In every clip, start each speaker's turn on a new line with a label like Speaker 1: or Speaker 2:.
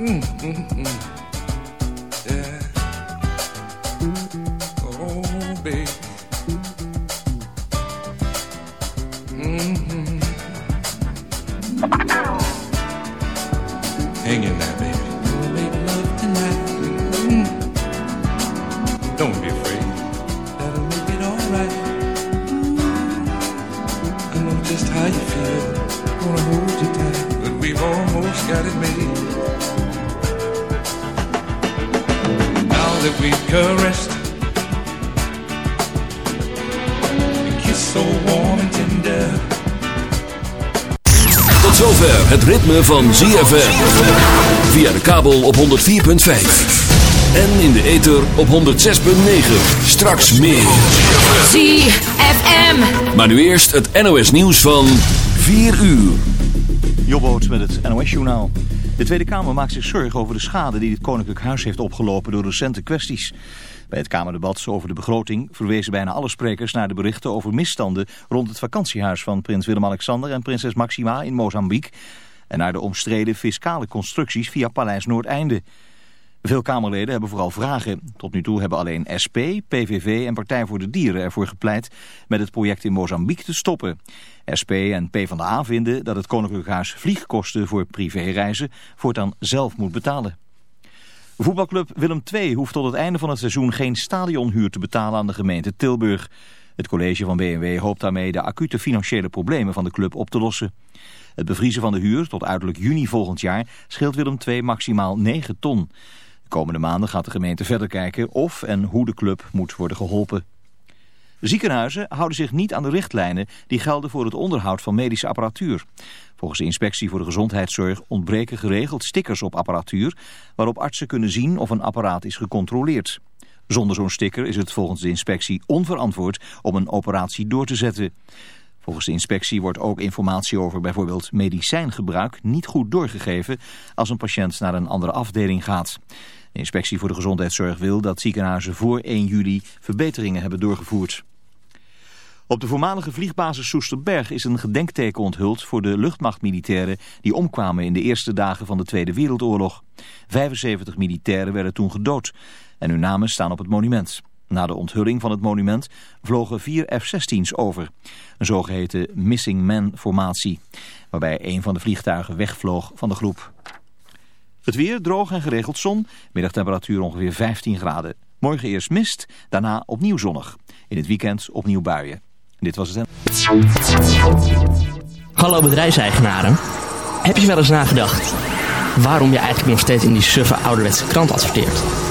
Speaker 1: Mm, mm, mm. Van ZFM. Via de kabel op 104.5. En in de ether op 106.9. Straks meer.
Speaker 2: ZFM.
Speaker 1: Maar nu eerst het NOS nieuws van 4 uur.
Speaker 3: Jobboot met het NOS journaal. De Tweede Kamer maakt zich zorgen over de schade die het Koninklijk Huis heeft opgelopen door recente kwesties. Bij het Kamerdebat over de begroting verwezen bijna alle sprekers naar de berichten over misstanden rond het vakantiehuis van prins Willem-Alexander en prinses Maxima in Mozambique en naar de omstreden fiscale constructies via Paleis Noordeinde. Veel Kamerleden hebben vooral vragen. Tot nu toe hebben alleen SP, PVV en Partij voor de Dieren ervoor gepleit met het project in Mozambique te stoppen. SP en PvdA vinden dat het Koninklijk Huis vliegkosten voor privéreizen voortaan zelf moet betalen. Voetbalclub Willem II hoeft tot het einde van het seizoen geen stadionhuur te betalen aan de gemeente Tilburg. Het college van BMW hoopt daarmee de acute financiële problemen van de club op te lossen. Het bevriezen van de huur tot uiterlijk juni volgend jaar scheelt Willem II maximaal 9 ton. De komende maanden gaat de gemeente verder kijken of en hoe de club moet worden geholpen. Ziekenhuizen houden zich niet aan de richtlijnen die gelden voor het onderhoud van medische apparatuur. Volgens de inspectie voor de gezondheidszorg ontbreken geregeld stickers op apparatuur waarop artsen kunnen zien of een apparaat is gecontroleerd. Zonder zo'n sticker is het volgens de inspectie onverantwoord om een operatie door te zetten. Volgens de inspectie wordt ook informatie over bijvoorbeeld medicijngebruik niet goed doorgegeven als een patiënt naar een andere afdeling gaat. De inspectie voor de gezondheidszorg wil dat ziekenhuizen voor 1 juli verbeteringen hebben doorgevoerd. Op de voormalige vliegbasis Soesterberg is een gedenkteken onthuld voor de luchtmachtmilitairen die omkwamen in de eerste dagen van de Tweede Wereldoorlog. 75 militairen werden toen gedood en hun namen staan op het monument. Na de onthulling van het monument vlogen vier F-16's over. Een zogeheten Missing Man formatie, waarbij een van de vliegtuigen wegvloog van de groep. Het weer droog en geregeld zon, middagtemperatuur ongeveer 15 graden. Morgen eerst mist, daarna opnieuw zonnig. In het weekend opnieuw buien. Dit was het.
Speaker 4: Hallo bedrijfseigenaren. Heb je wel eens nagedacht waarom je eigenlijk nog steeds in die suffe ouderwetse krant adverteert?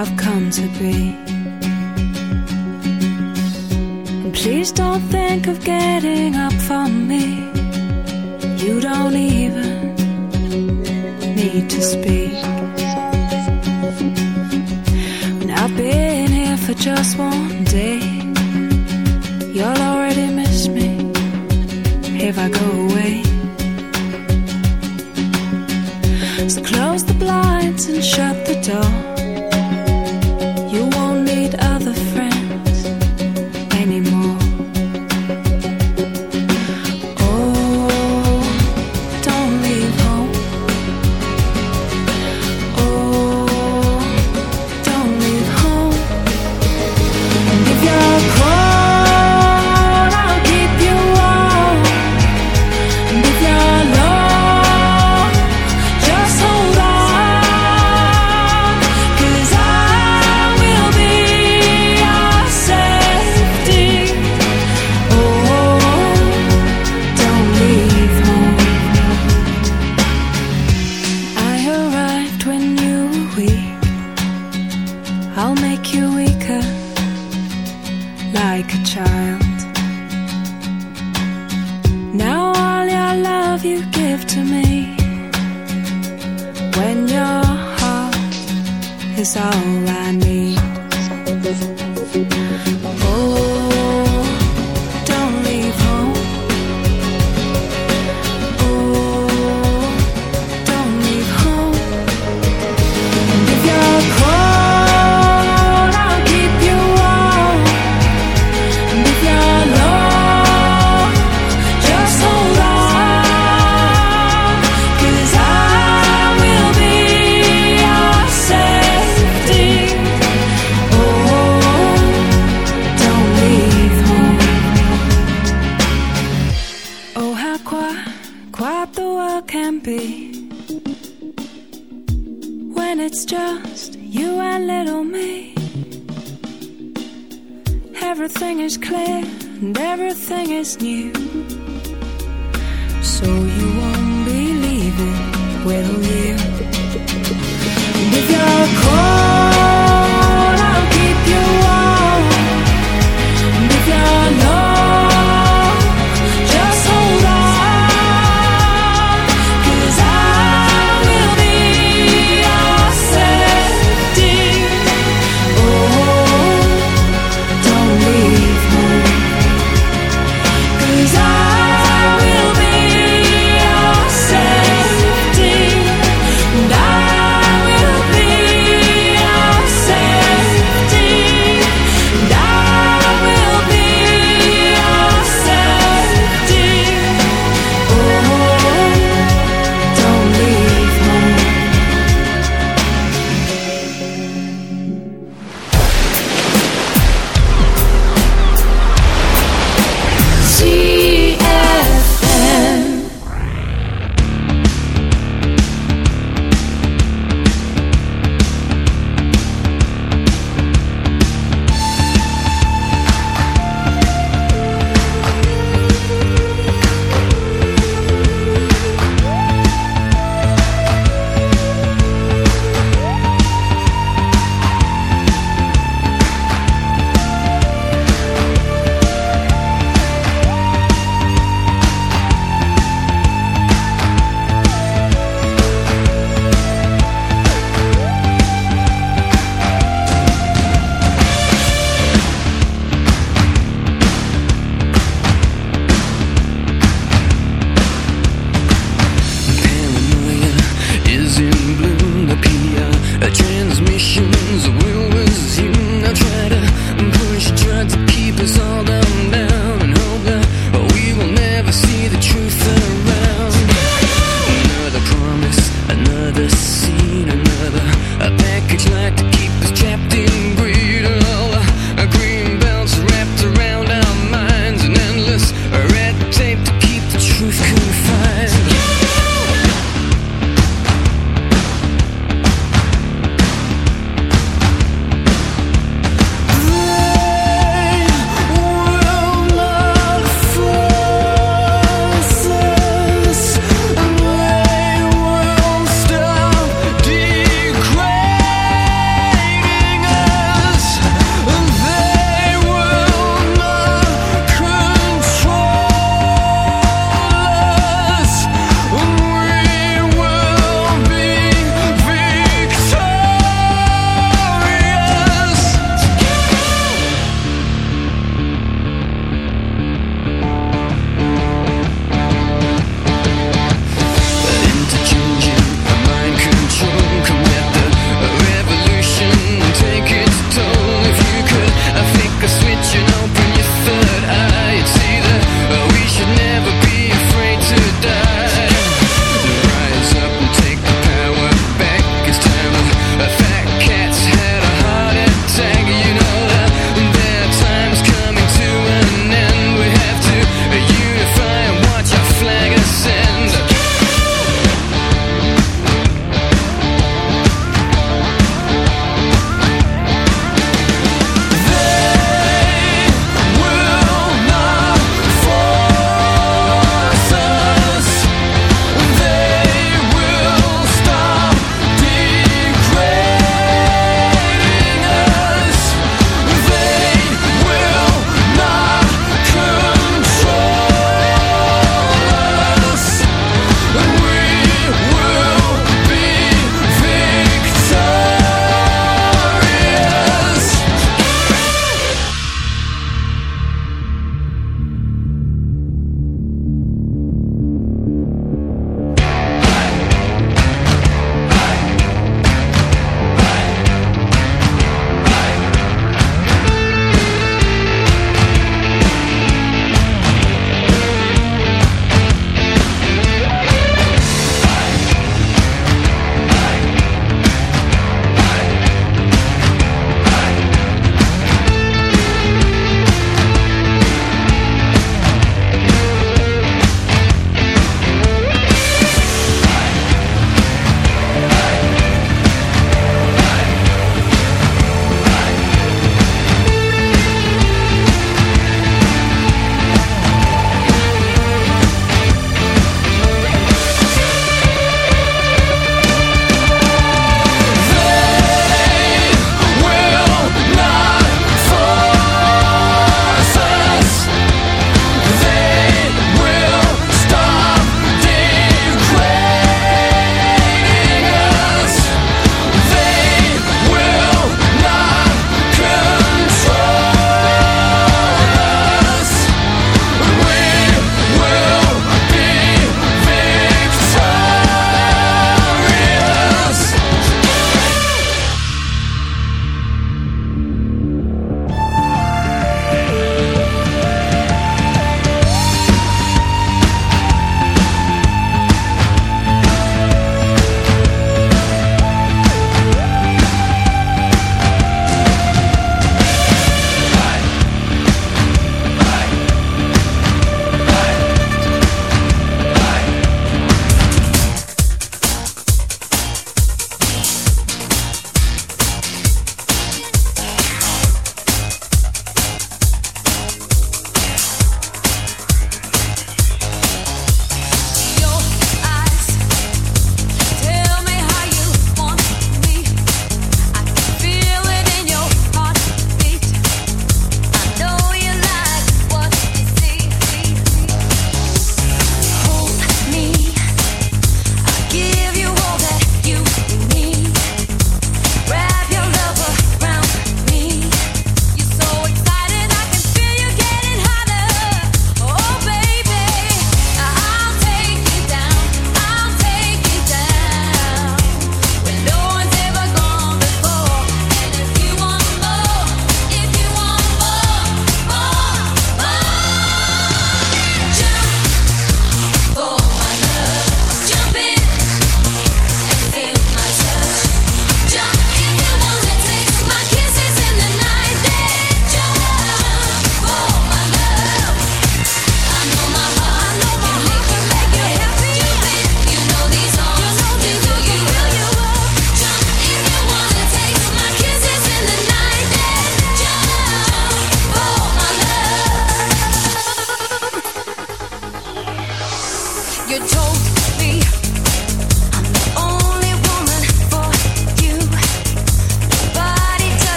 Speaker 5: I've come to be. And please don't think of getting up from me. You don't even need to speak. When I've been here for just one day, you'll already miss me if I go away. So close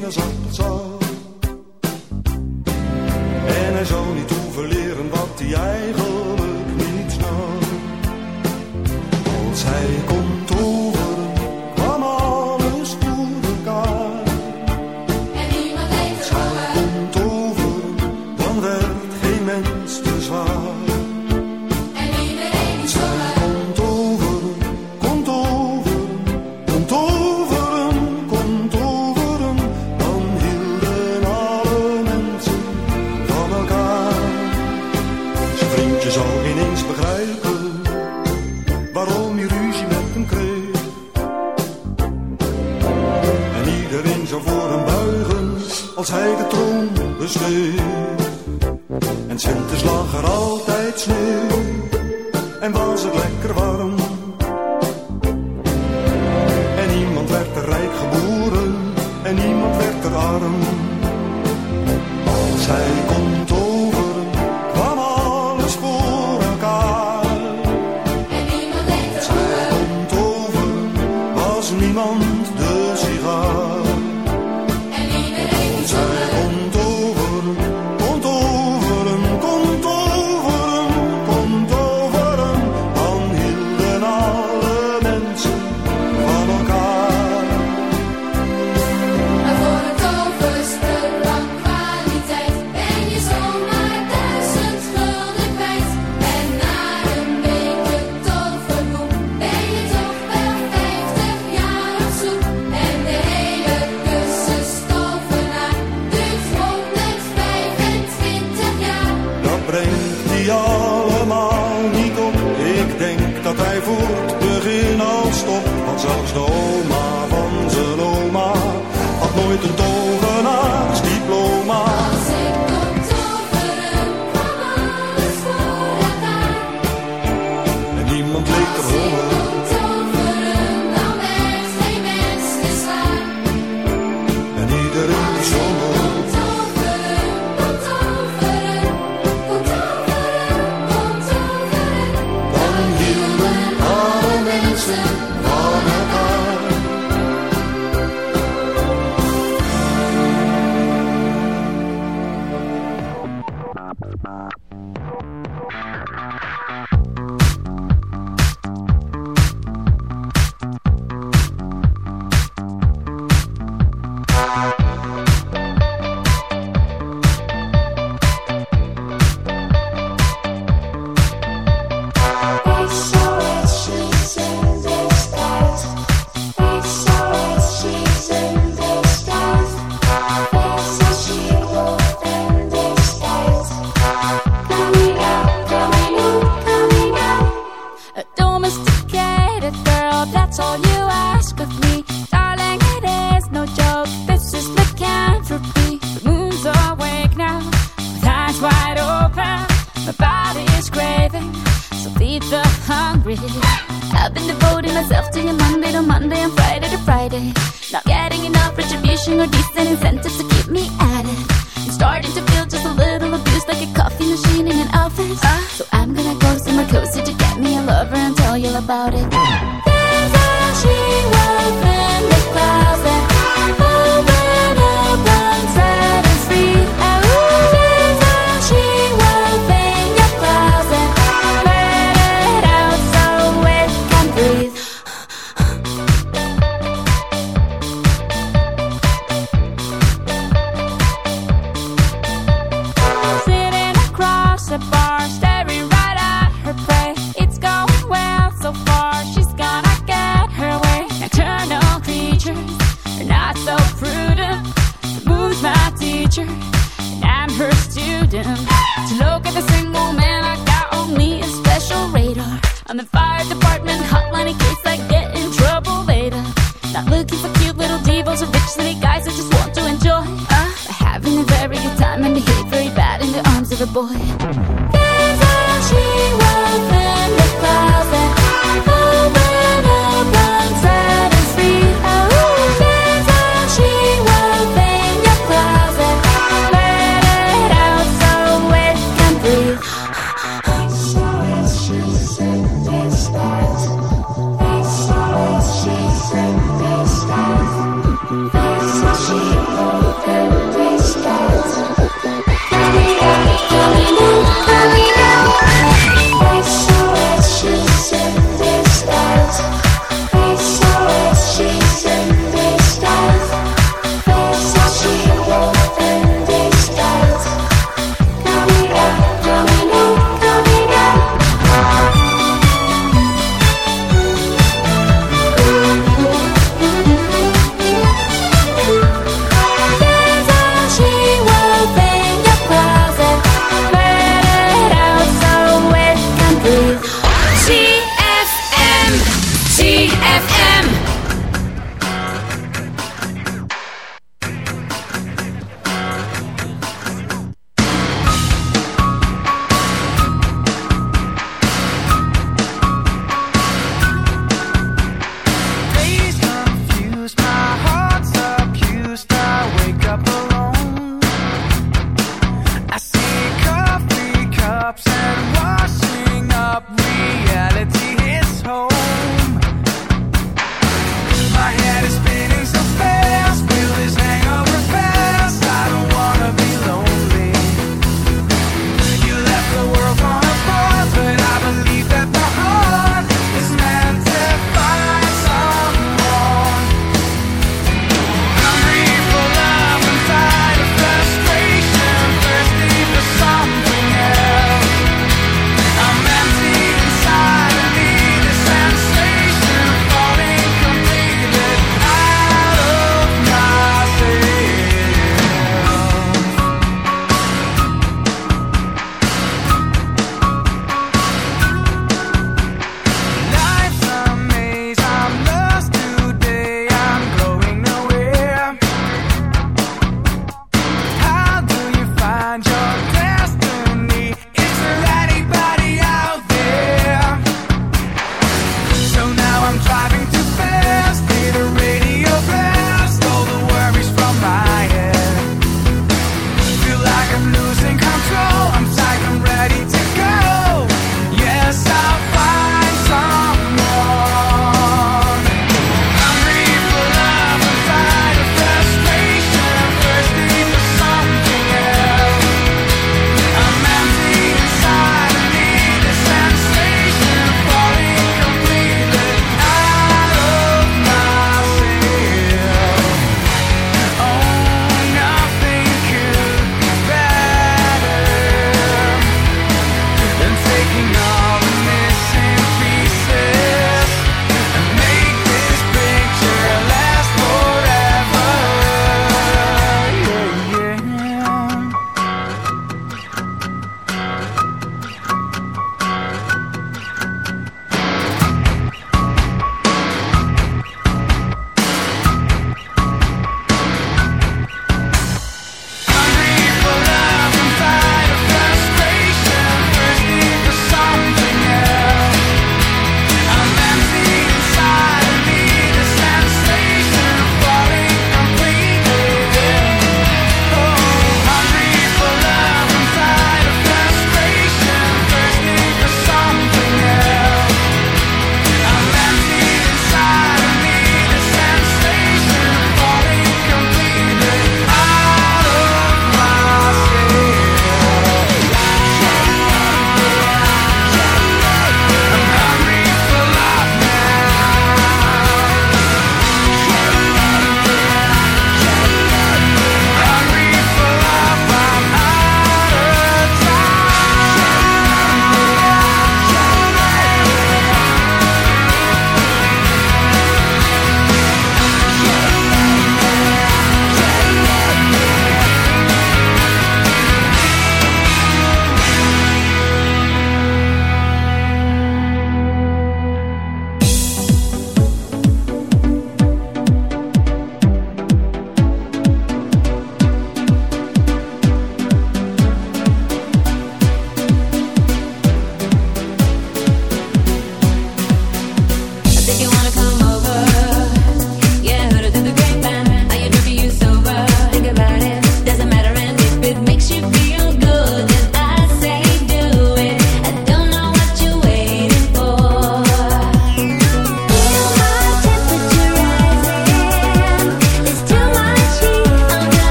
Speaker 2: sinaasappelsap.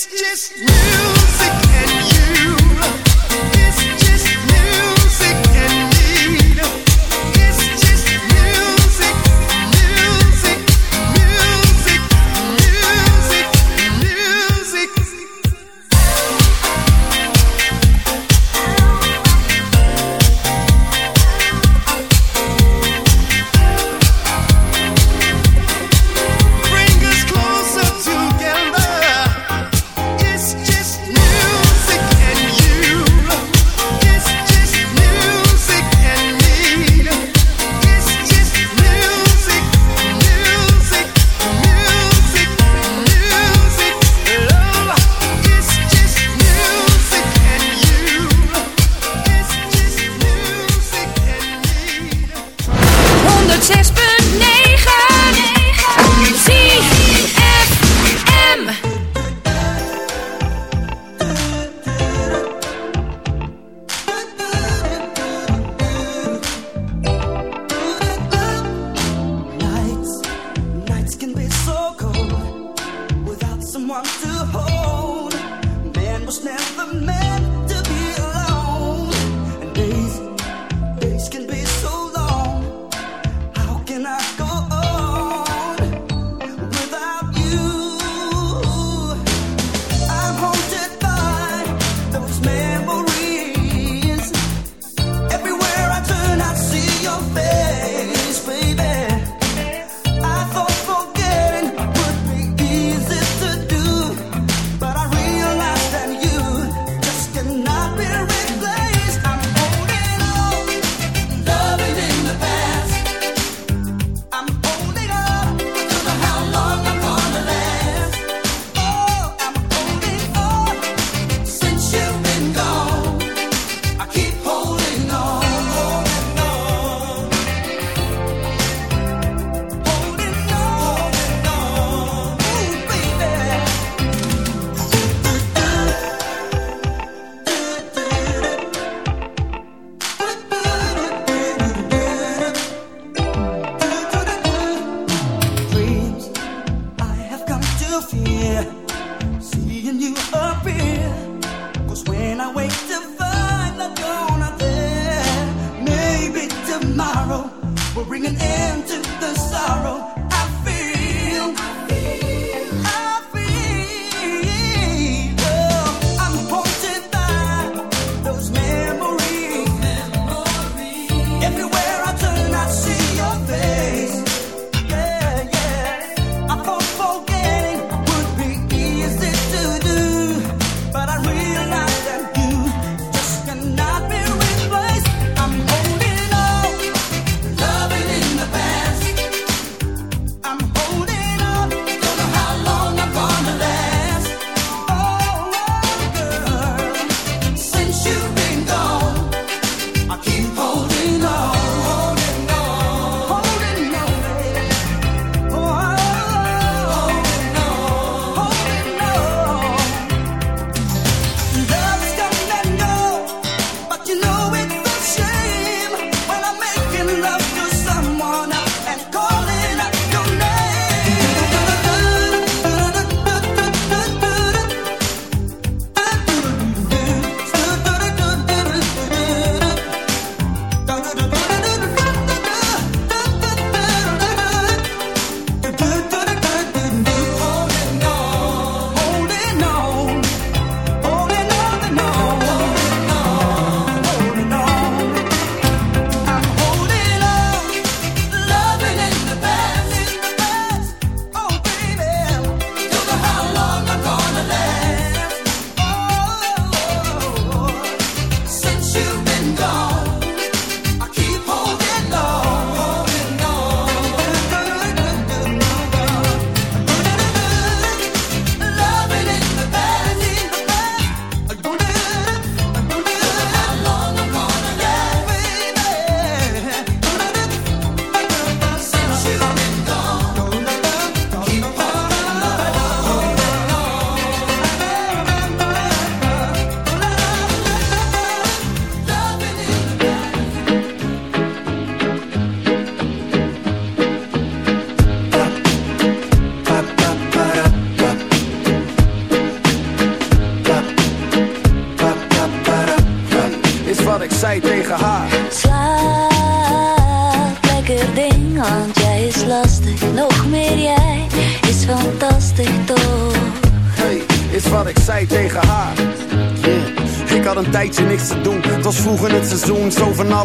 Speaker 6: Loving in the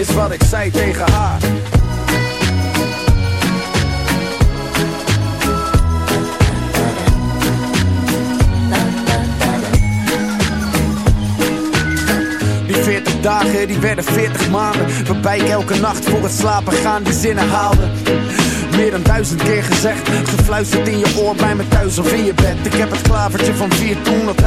Speaker 7: Is wat ik zei tegen haar. Die 40 dagen, die werden 40 maanden Waarbij ik elke nacht voor het slapen gaan die zinnen haalde. Meer dan duizend keer gezegd Gefluisterd in je oor bij me thuis of in je bed. Ik heb het klavertje van vier toen altijd